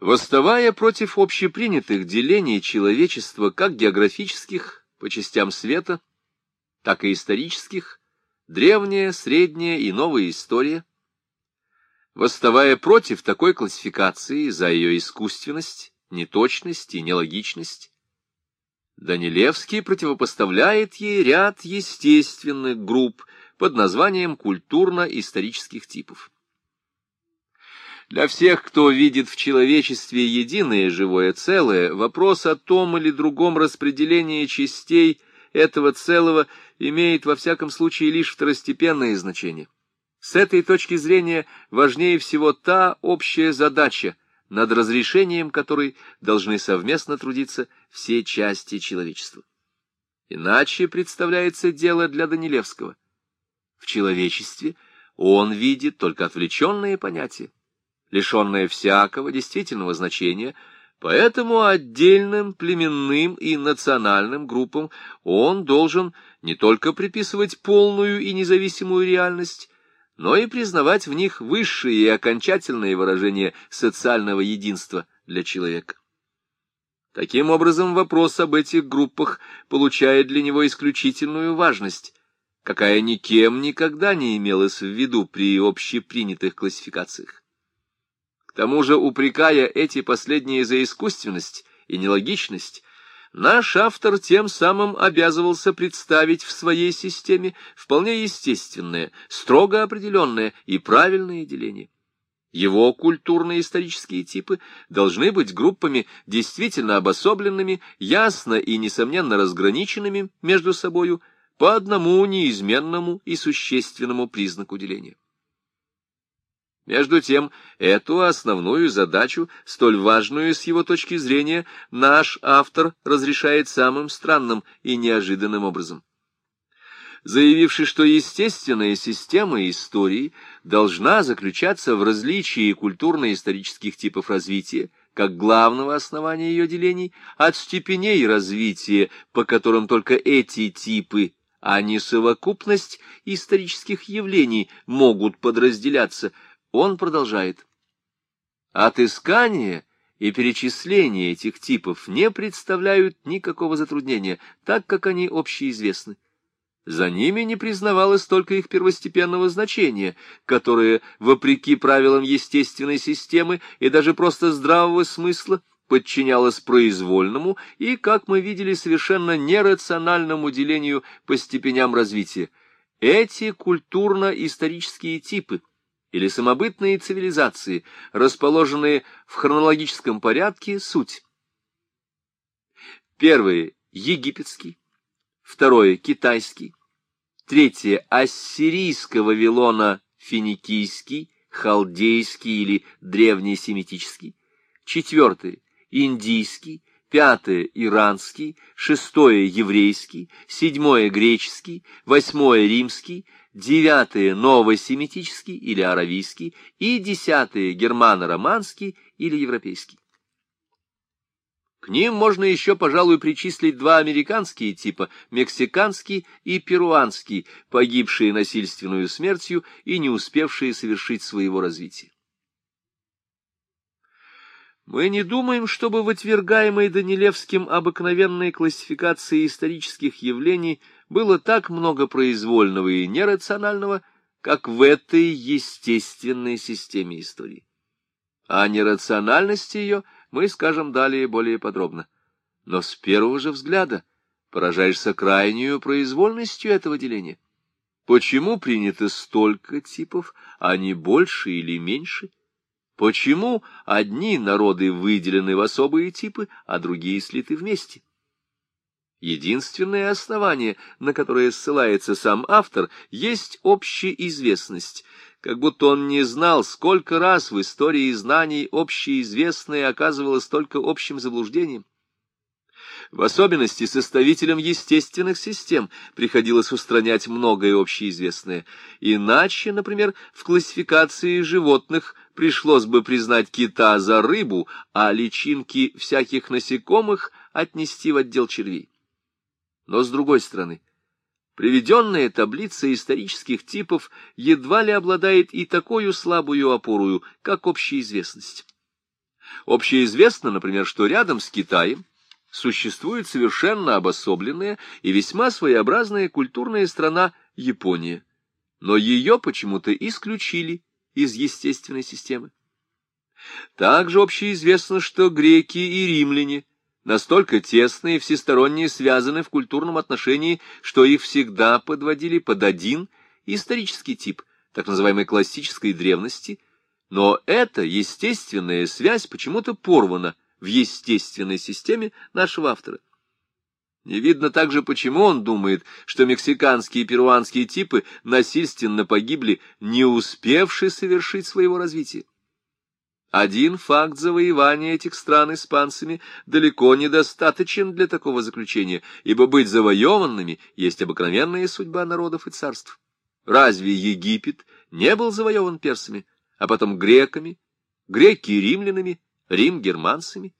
Восставая против общепринятых делений человечества как географических по частям света, так и исторических, древняя, средняя и новая история, восставая против такой классификации за ее искусственность, неточность и нелогичность, Данилевский противопоставляет ей ряд естественных групп под названием культурно-исторических типов. Для всех, кто видит в человечестве единое живое целое, вопрос о том или другом распределении частей этого целого имеет во всяком случае лишь второстепенное значение. С этой точки зрения важнее всего та общая задача, над разрешением которой должны совместно трудиться все части человечества. Иначе представляется дело для Данилевского. В человечестве он видит только отвлеченные понятия лишенное всякого действительного значения, поэтому отдельным племенным и национальным группам он должен не только приписывать полную и независимую реальность, но и признавать в них высшие и окончательные выражения социального единства для человека. Таким образом, вопрос об этих группах получает для него исключительную важность, какая никем никогда не имелась в виду при общепринятых классификациях тому же, упрекая эти последние за искусственность и нелогичность, наш автор тем самым обязывался представить в своей системе вполне естественное, строго определенное и правильное деление. Его культурно-исторические типы должны быть группами действительно обособленными, ясно и несомненно разграниченными между собою по одному неизменному и существенному признаку деления. Между тем, эту основную задачу, столь важную с его точки зрения, наш автор разрешает самым странным и неожиданным образом. Заявивший, что естественная система истории должна заключаться в различии культурно-исторических типов развития, как главного основания ее делений, от степеней развития, по которым только эти типы а не совокупность исторических явлений могут подразделяться – он продолжает. Отыскание и перечисление этих типов не представляют никакого затруднения, так как они общеизвестны. За ними не признавалось только их первостепенного значения, которое, вопреки правилам естественной системы и даже просто здравого смысла, подчинялось произвольному и, как мы видели, совершенно нерациональному делению по степеням развития. Эти культурно-исторические типы — или самобытные цивилизации, расположенные в хронологическом порядке, суть. Первое — египетский, второе — китайский, третье — ассирийского Вавилона финикийский, халдейский или древнесемитический, четвертое — индийский, пятое — иранский, шестое — еврейский, седьмое — греческий, восьмое — римский, девятые — новосемитический или аравийский, и десятые — германо-романский или европейский. К ним можно еще, пожалуй, причислить два американские типа — мексиканский и перуанский, погибшие насильственную смертью и не успевшие совершить своего развития. Мы не думаем, чтобы в отвергаемой Данилевским обыкновенной классификации исторических явлений — было так много произвольного и нерационального, как в этой естественной системе истории. О нерациональности ее мы скажем далее более подробно. Но с первого же взгляда поражаешься крайнюю произвольностью этого деления. Почему принято столько типов, а не больше или меньше? Почему одни народы выделены в особые типы, а другие слиты вместе? Единственное основание, на которое ссылается сам автор, есть общеизвестность, как будто он не знал, сколько раз в истории знаний общеизвестное оказывалось только общим заблуждением. В особенности составителям естественных систем приходилось устранять многое общеизвестное. Иначе, например, в классификации животных пришлось бы признать кита за рыбу, а личинки всяких насекомых отнести в отдел червей. Но с другой стороны, приведенная таблица исторических типов едва ли обладает и такую слабую опорую, как общеизвестность. Общеизвестно, например, что рядом с Китаем существует совершенно обособленная и весьма своеобразная культурная страна Япония, но ее почему-то исключили из естественной системы. Также общеизвестно, что греки и римляне настолько тесно и всесторонне связаны в культурном отношении, что их всегда подводили под один исторический тип, так называемой классической древности, но эта естественная связь почему-то порвана в естественной системе нашего автора. Не видно также, почему он думает, что мексиканские и перуанские типы насильственно погибли, не успевшие совершить своего развития. Один факт завоевания этих стран испанцами далеко недостаточен для такого заключения, ибо быть завоеванными есть обыкновенная судьба народов и царств. Разве Египет не был завоеван персами, а потом греками, греки римлянами, Рим германцами?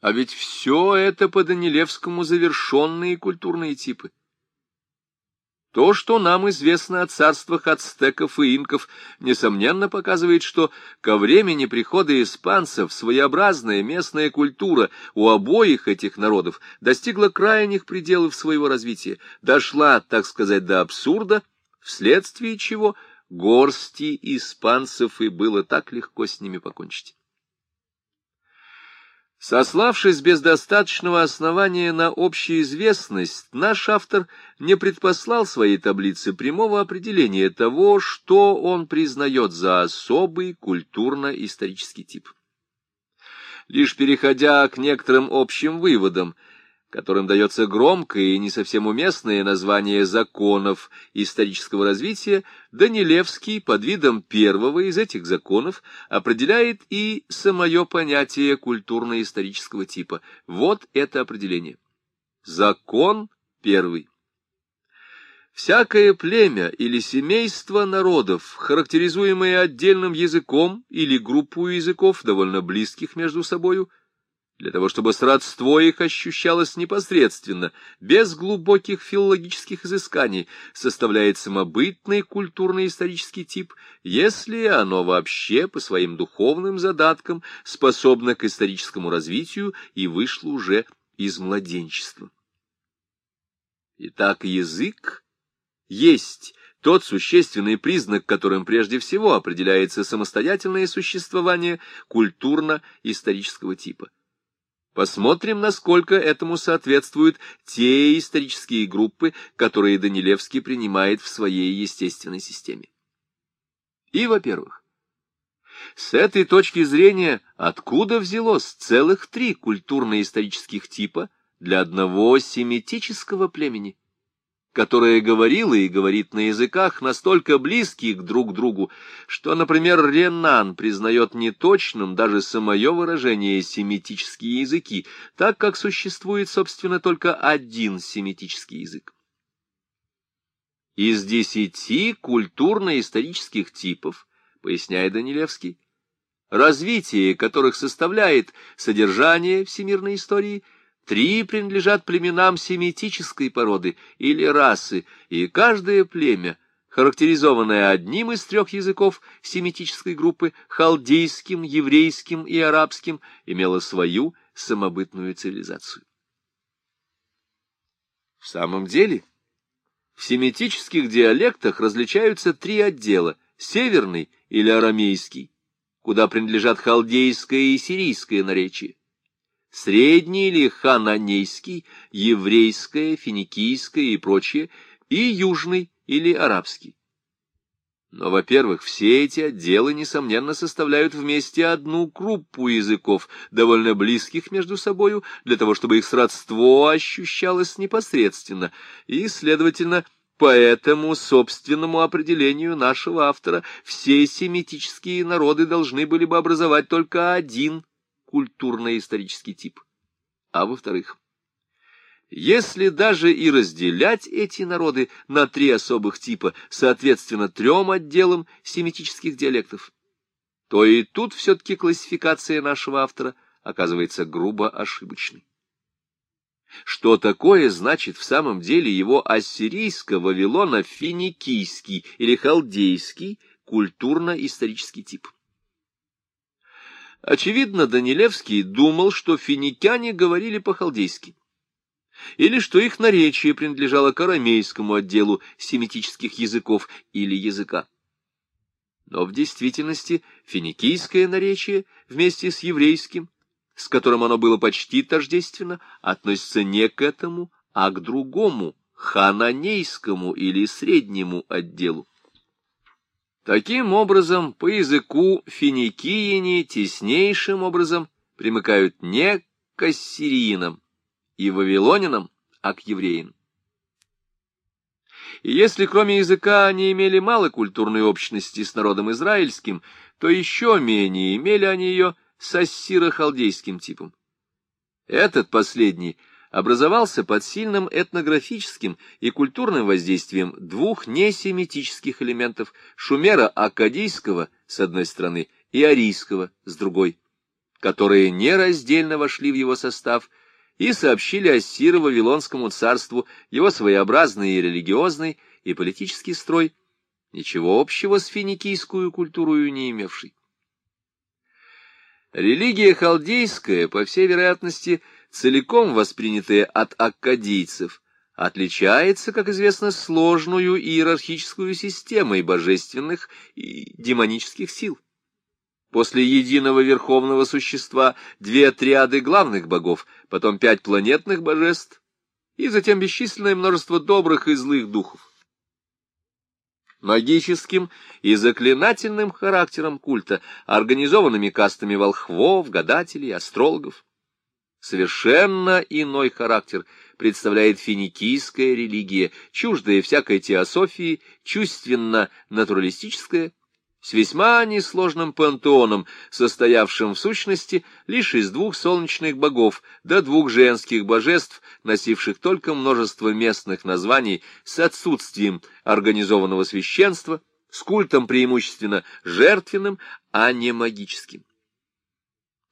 А ведь все это по Данилевскому завершенные культурные типы. То, что нам известно о царствах ацтеков и инков, несомненно показывает, что ко времени прихода испанцев своеобразная местная культура у обоих этих народов достигла крайних пределов своего развития, дошла, так сказать, до абсурда, вследствие чего горсти испанцев и было так легко с ними покончить. Сославшись без достаточного основания на общеизвестность, наш автор не предпослал своей таблице прямого определения того, что он признает за особый культурно-исторический тип. Лишь переходя к некоторым общим выводам – которым дается громкое и не совсем уместное название законов исторического развития, Данилевский под видом первого из этих законов определяет и самое понятие культурно-исторического типа. Вот это определение. Закон первый. Всякое племя или семейство народов, характеризуемое отдельным языком или группу языков, довольно близких между собою, для того, чтобы сродство их ощущалось непосредственно, без глубоких филологических изысканий, составляет самобытный культурно-исторический тип, если оно вообще по своим духовным задаткам способно к историческому развитию и вышло уже из младенчества. Итак, язык есть тот существенный признак, которым прежде всего определяется самостоятельное существование культурно-исторического типа. Посмотрим, насколько этому соответствуют те исторические группы, которые Данилевский принимает в своей естественной системе. И, во-первых, с этой точки зрения, откуда взялось целых три культурно-исторических типа для одного семитического племени? Которая говорила и говорит на языках, настолько близких друг к другу, что, например, Ренан признает неточным даже самое выражение «семитические языки», так как существует, собственно, только один семитический язык. Из десяти культурно-исторических типов, поясняет Данилевский, развитие которых составляет содержание всемирной истории – Три принадлежат племенам семитической породы или расы, и каждое племя, характеризованное одним из трех языков семитической группы, халдейским, еврейским и арабским, имело свою самобытную цивилизацию. В самом деле, в семитических диалектах различаются три отдела — северный или арамейский, куда принадлежат халдейское и сирийское наречие, средний или хананейский, еврейское, финикийское и прочее, и южный или арабский. Но, во-первых, все эти отделы, несомненно, составляют вместе одну группу языков, довольно близких между собою, для того, чтобы их сродство ощущалось непосредственно, и, следовательно, по этому собственному определению нашего автора все семитические народы должны были бы образовать только один культурно-исторический тип. А во-вторых, если даже и разделять эти народы на три особых типа, соответственно, трем отделам семитических диалектов, то и тут все-таки классификация нашего автора оказывается грубо ошибочной. Что такое значит в самом деле его ассирийско-вавилоно-финикийский или халдейский культурно-исторический тип? Очевидно, Данилевский думал, что финикяне говорили по-халдейски, или что их наречие принадлежало к арамейскому отделу семитических языков или языка. Но в действительности финикийское наречие вместе с еврейским, с которым оно было почти тождественно, относится не к этому, а к другому, хананейскому или среднему отделу. Таким образом, по языку финикияне теснейшим образом примыкают не к ассириинам и вавилонянам, а к евреям. И если кроме языка они имели мало культурной общности с народом израильским, то еще менее имели они ее с ассиро-халдейским типом. Этот последний образовался под сильным этнографическим и культурным воздействием двух несемитических элементов шумера-акадийского с одной стороны и арийского с другой, которые нераздельно вошли в его состав и сообщили Ассиро-Вавилонскому царству его своеобразный и религиозный и политический строй, ничего общего с финикийскую культурою не имевший. Религия халдейская, по всей вероятности, целиком воспринятая от аккадийцев, отличается, как известно, сложную иерархическую системой божественных и демонических сил. После единого верховного существа две отряды главных богов, потом пять планетных божеств и затем бесчисленное множество добрых и злых духов. Магическим и заклинательным характером культа, организованными кастами волхвов, гадателей, астрологов. Совершенно иной характер представляет финикийская религия, чуждая всякой теософии, чувственно-натуралистическая, с весьма несложным пантеоном, состоявшим в сущности лишь из двух солнечных богов да двух женских божеств, носивших только множество местных названий с отсутствием организованного священства, с культом преимущественно жертвенным, а не магическим.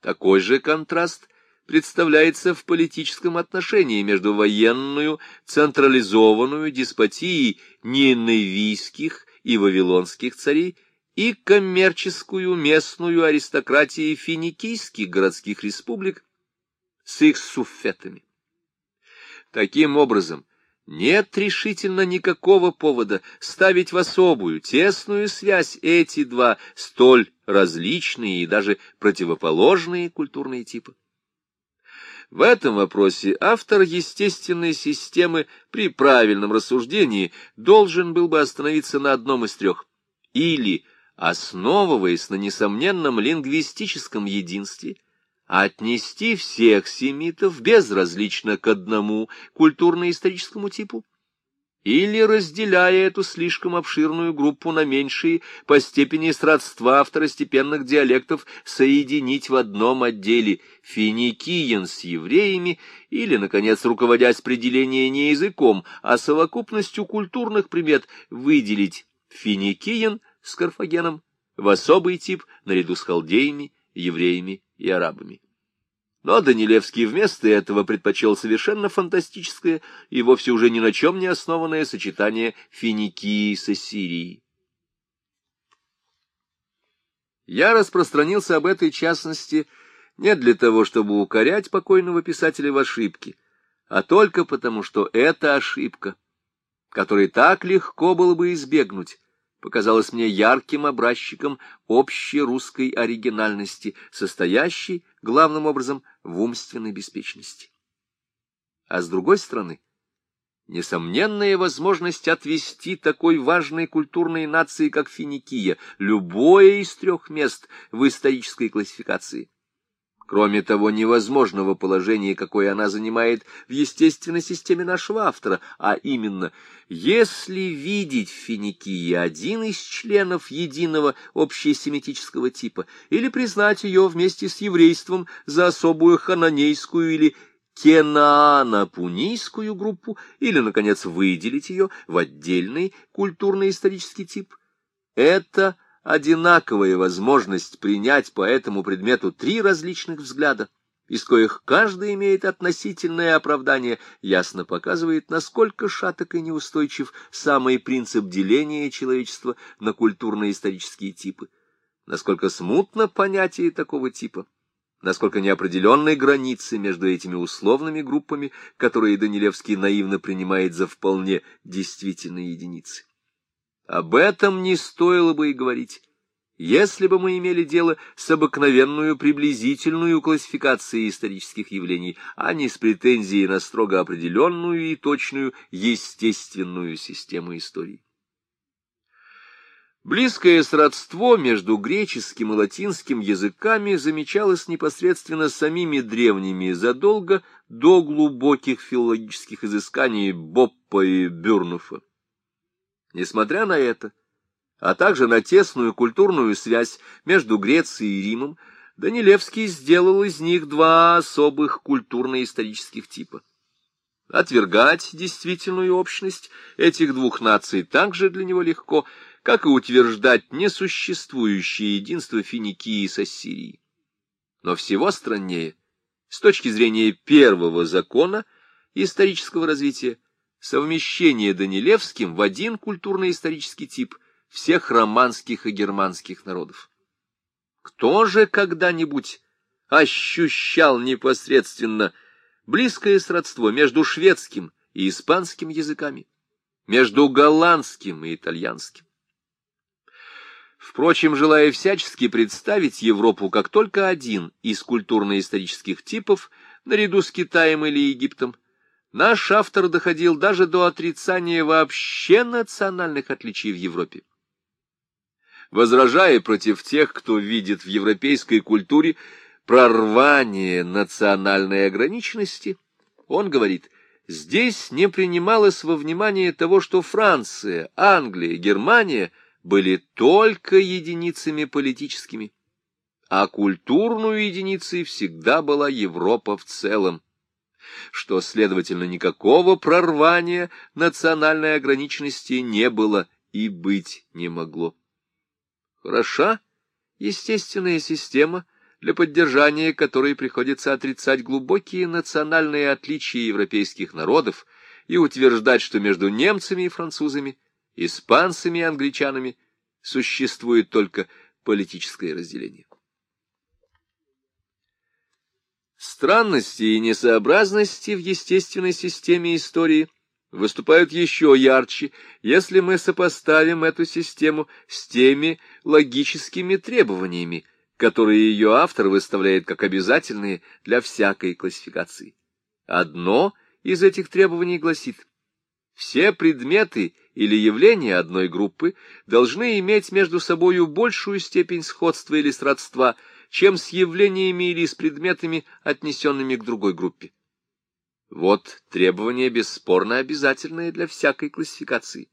Такой же контраст представляется в политическом отношении между военную, централизованную деспотией ниневийских и вавилонских царей и коммерческую местную аристократию финикийских городских республик с их суфетами. Таким образом, нет решительно никакого повода ставить в особую, тесную связь эти два столь различные и даже противоположные культурные типы. В этом вопросе автор естественной системы при правильном рассуждении должен был бы остановиться на одном из трех. Или – основываясь на несомненном лингвистическом единстве, отнести всех семитов безразлично к одному культурно-историческому типу, или, разделяя эту слишком обширную группу на меньшие по степени сродства второстепенных диалектов, соединить в одном отделе финикиян с евреями, или, наконец, руководясь определение не языком, а совокупностью культурных примет, выделить финикиян с Карфагеном в особый тип наряду с халдеями, евреями и арабами. Но Данилевский вместо этого предпочел совершенно фантастическое и вовсе уже ни на чем не основанное сочетание Финикии с Ассирией. Я распространился об этой частности не для того, чтобы укорять покойного писателя в ошибке, а только потому, что эта ошибка, которой так легко было бы избегнуть, показалось мне ярким образчиком общей русской оригинальности, состоящей, главным образом, в умственной беспечности. А с другой стороны, несомненная возможность отвести такой важной культурной нации, как Финикия, любое из трех мест в исторической классификации – кроме того невозможного положения, какое она занимает в естественной системе нашего автора, а именно, если видеть в Финикии один из членов единого общесемитического типа, или признать ее вместе с еврейством за особую хананейскую или кенаано-пунийскую группу, или, наконец, выделить ее в отдельный культурно-исторический тип, это – одинаковая возможность принять по этому предмету три различных взгляда, из коих каждый имеет относительное оправдание, ясно показывает, насколько шаток и неустойчив самый принцип деления человечества на культурно-исторические типы. насколько смутно понятие такого типа, насколько неопределенны границы между этими условными группами, которые Данилевский наивно принимает за вполне действительные единицы. Об этом не стоило бы и говорить если бы мы имели дело с обыкновенную приблизительную классификацией исторических явлений, а не с претензией на строго определенную и точную естественную систему истории. Близкое сродство между греческим и латинским языками замечалось непосредственно самими древними задолго до глубоких филологических изысканий Боппа и Бюрнуфа. Несмотря на это, а также на тесную культурную связь между Грецией и Римом, Данилевский сделал из них два особых культурно-исторических типа. Отвергать действительную общность этих двух наций также для него легко, как и утверждать несуществующее единство Финикии с Ассирией. Но всего страннее, с точки зрения первого закона исторического развития, совмещение Данилевским в один культурно-исторический тип – всех романских и германских народов. Кто же когда-нибудь ощущал непосредственно близкое сродство между шведским и испанским языками, между голландским и итальянским? Впрочем, желая всячески представить Европу как только один из культурно-исторических типов, наряду с Китаем или Египтом, наш автор доходил даже до отрицания вообще национальных отличий в Европе. Возражая против тех, кто видит в европейской культуре прорвание национальной ограниченности, он говорит, здесь не принималось во внимание того, что Франция, Англия, Германия были только единицами политическими, а культурную единицей всегда была Европа в целом что, следовательно, никакого прорвания национальной ограниченности не было и быть не могло. Хороша естественная система, для поддержания которой приходится отрицать глубокие национальные отличия европейских народов и утверждать, что между немцами и французами, испанцами и англичанами существует только политическое разделение. Странности и несообразности в естественной системе истории – выступают еще ярче, если мы сопоставим эту систему с теми логическими требованиями, которые ее автор выставляет как обязательные для всякой классификации. Одно из этих требований гласит, все предметы или явления одной группы должны иметь между собою большую степень сходства или сродства, чем с явлениями или с предметами, отнесенными к другой группе. Вот требование бесспорно обязательное для всякой классификации.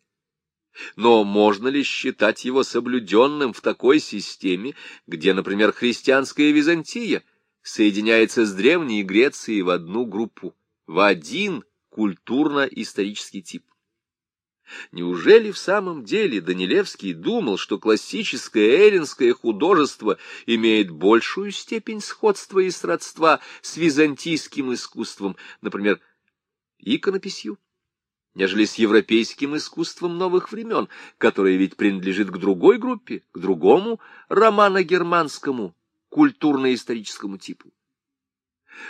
Но можно ли считать его соблюденным в такой системе, где, например, христианская Византия соединяется с Древней Грецией в одну группу, в один культурно-исторический тип? Неужели в самом деле Данилевский думал, что классическое эллинское художество имеет большую степень сходства и сродства с византийским искусством, например, иконописью, нежели с европейским искусством новых времен, которое ведь принадлежит к другой группе, к другому романо-германскому культурно-историческому типу?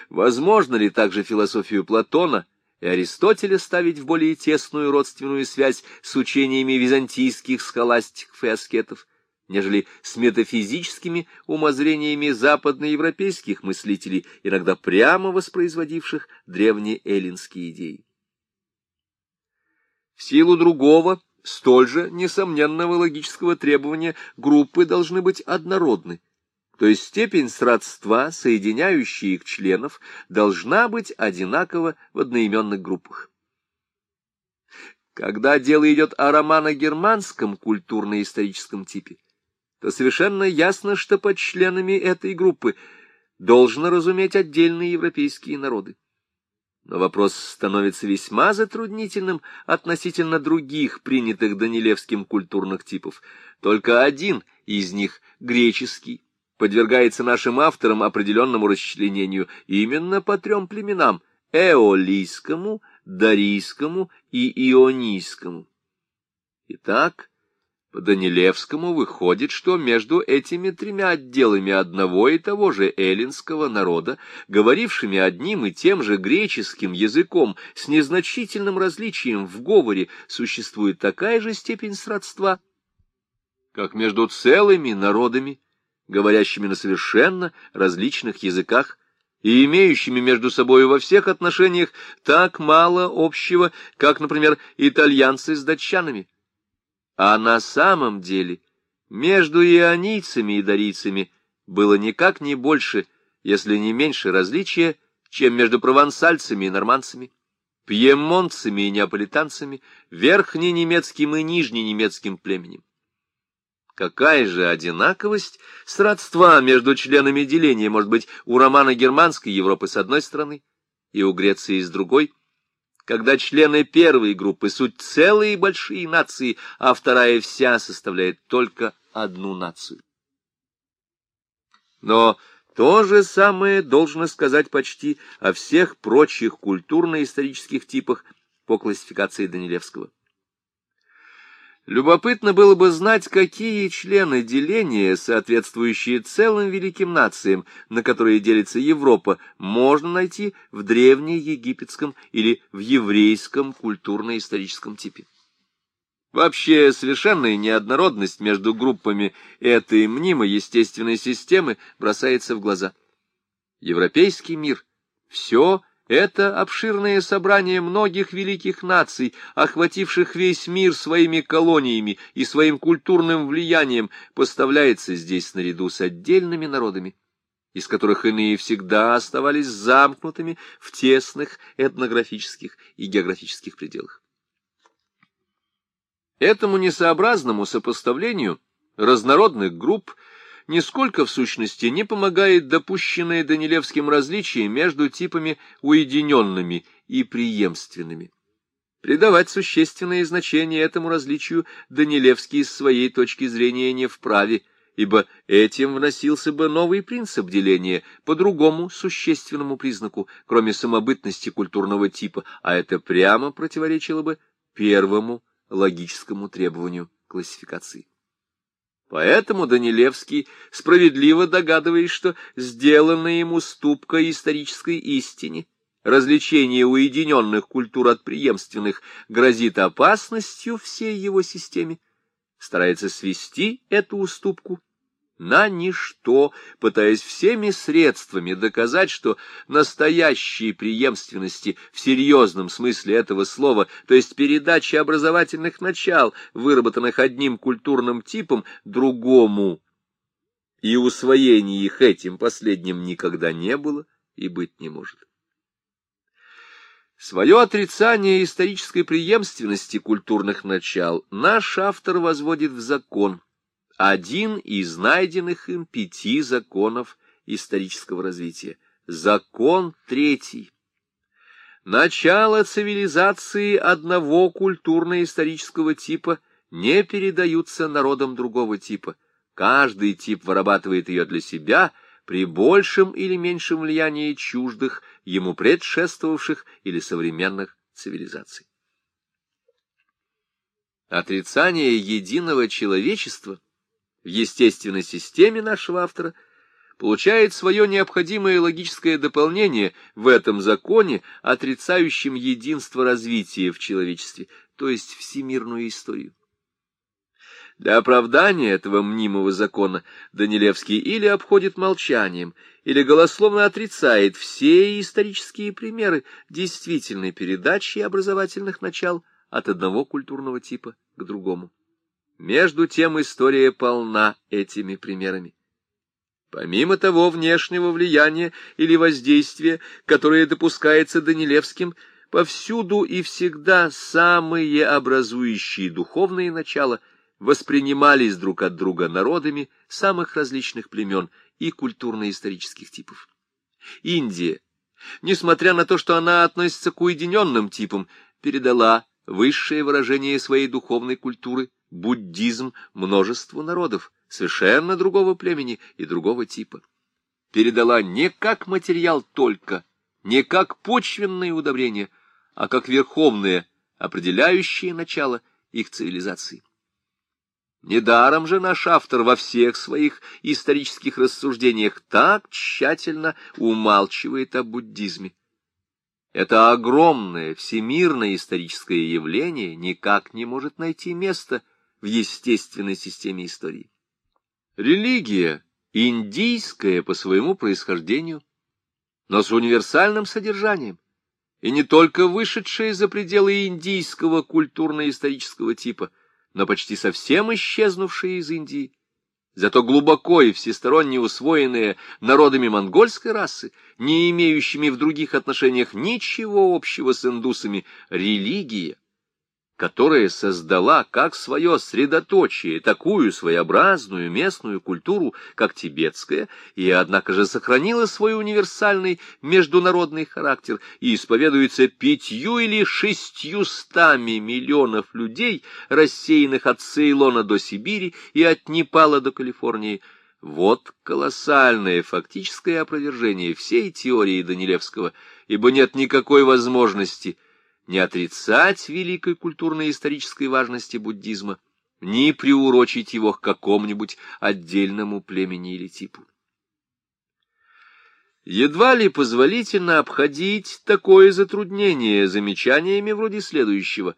Возможно ли также философию Платона – и Аристотеля ставить в более тесную родственную связь с учениями византийских схоластиков и аскетов, нежели с метафизическими умозрениями западноевропейских мыслителей, иногда прямо воспроизводивших древние эллинские идеи. В силу другого, столь же несомненного логического требования, группы должны быть однородны, то есть степень сродства, соединяющая их членов, должна быть одинакова в одноименных группах. Когда дело идет о романо-германском культурно-историческом типе, то совершенно ясно, что под членами этой группы должно разуметь отдельные европейские народы. Но вопрос становится весьма затруднительным относительно других принятых Данилевским культурных типов. Только один из них, греческий, подвергается нашим авторам определенному расчленению именно по трем племенам — эолийскому, дарийскому и ионийскому. Итак, По Данилевскому выходит, что между этими тремя отделами одного и того же эллинского народа, говорившими одним и тем же греческим языком, с незначительным различием в говоре, существует такая же степень сродства, как между целыми народами, говорящими на совершенно различных языках, и имеющими между собой во всех отношениях так мало общего, как, например, итальянцы с датчанами. А на самом деле между ионийцами и дарийцами было никак не больше, если не меньше различия, чем между провансальцами и нормандцами, пьемонтцами и неаполитанцами, верхненемецким и нижненемецким племенем. Какая же одинаковость сродства между членами деления может быть у романа германской Европы с одной стороны и у Греции с другой – когда члены первой группы суть целые большие нации, а вторая вся составляет только одну нацию. Но то же самое должно сказать почти о всех прочих культурно-исторических типах по классификации Данилевского. Любопытно было бы знать, какие члены деления, соответствующие целым великим нациям, на которые делится Европа, можно найти в древнеегипетском или в еврейском культурно-историческом типе. Вообще, совершенная неоднородность между группами этой мнимой естественной системы бросается в глаза. Европейский мир — все — это обширное собрание многих великих наций, охвативших весь мир своими колониями и своим культурным влиянием, поставляется здесь наряду с отдельными народами, из которых иные всегда оставались замкнутыми в тесных этнографических и географических пределах. Этому несообразному сопоставлению разнородных групп – нисколько в сущности не помогает допущенное Данилевским различие между типами уединенными и преемственными. Придавать существенное значение этому различию Данилевский с своей точки зрения не вправе, ибо этим вносился бы новый принцип деления по другому существенному признаку, кроме самобытности культурного типа, а это прямо противоречило бы первому логическому требованию классификации. Поэтому Данилевский, справедливо догадываясь, что сделанная ему ступка исторической истине, развлечение уединенных культур от преемственных, грозит опасностью всей его системе, старается свести эту уступку на ничто, пытаясь всеми средствами доказать, что настоящей преемственности в серьезном смысле этого слова, то есть передачи образовательных начал, выработанных одним культурным типом, другому, и усвоения их этим последним никогда не было и быть не может. Свое отрицание исторической преемственности культурных начал наш автор возводит в закон – один из найденных им пяти законов исторического развития. Закон третий. Начало цивилизации одного культурно-исторического типа не передаются народам другого типа. Каждый тип вырабатывает ее для себя при большем или меньшем влиянии чуждых, ему предшествовавших или современных цивилизаций. Отрицание единого человечества в естественной системе нашего автора получает свое необходимое логическое дополнение в этом законе, отрицающем единство развития в человечестве, то есть всемирную историю. Для оправдания этого мнимого закона Данилевский или обходит молчанием, или голословно отрицает все исторические примеры действительной передачи образовательных начал от одного культурного типа к другому. Между тем история полна этими примерами. Помимо того внешнего влияния или воздействия, которое допускается Данилевским, повсюду и всегда самые образующие духовные начала воспринимались друг от друга народами самых различных племен и культурно-исторических типов. Индия, несмотря на то, что она относится к уединенным типам, передала высшее выражение своей духовной культуры буддизм множеству народов, совершенно другого племени и другого типа. Передала не как материал только, не как почвенное удобрение, а как верховное, определяющее начало их цивилизации. Недаром же наш автор во всех своих исторических рассуждениях так тщательно умалчивает о буддизме. Это огромное всемирное историческое явление никак не может найти места в естественной системе истории. Религия индийская по своему происхождению, но с универсальным содержанием, и не только вышедшая за пределы индийского культурно-исторического типа – но почти совсем исчезнувшие из Индии, зато глубоко и всесторонне усвоенные народами монгольской расы, не имеющими в других отношениях ничего общего с индусами, религия, которая создала как свое средоточие такую своеобразную местную культуру, как тибетская, и однако же сохранила свой универсальный международный характер и исповедуется пятью или шестьюстами миллионов людей, рассеянных от Цейлона до Сибири и от Непала до Калифорнии. Вот колоссальное фактическое опровержение всей теории Данилевского, ибо нет никакой возможности – не отрицать великой культурно-исторической важности буддизма, ни приурочить его к какому-нибудь отдельному племени или типу. Едва ли позволительно обходить такое затруднение замечаниями вроде следующего.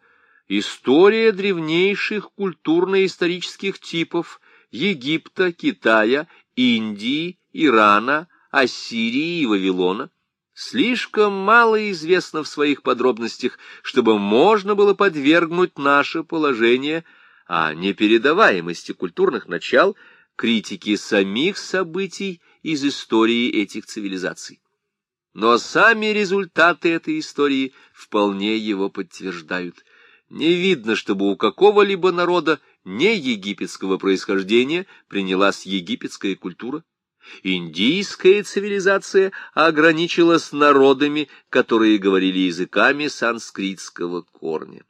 История древнейших культурно-исторических типов Египта, Китая, Индии, Ирана, Ассирии и Вавилона – слишком мало известно в своих подробностях, чтобы можно было подвергнуть наше положение о непередаваемости культурных начал критике самих событий из истории этих цивилизаций. Но сами результаты этой истории вполне его подтверждают. Не видно, чтобы у какого-либо народа не египетского происхождения принялась египетская культура. Индийская цивилизация ограничилась народами, которые говорили языками санскритского корня.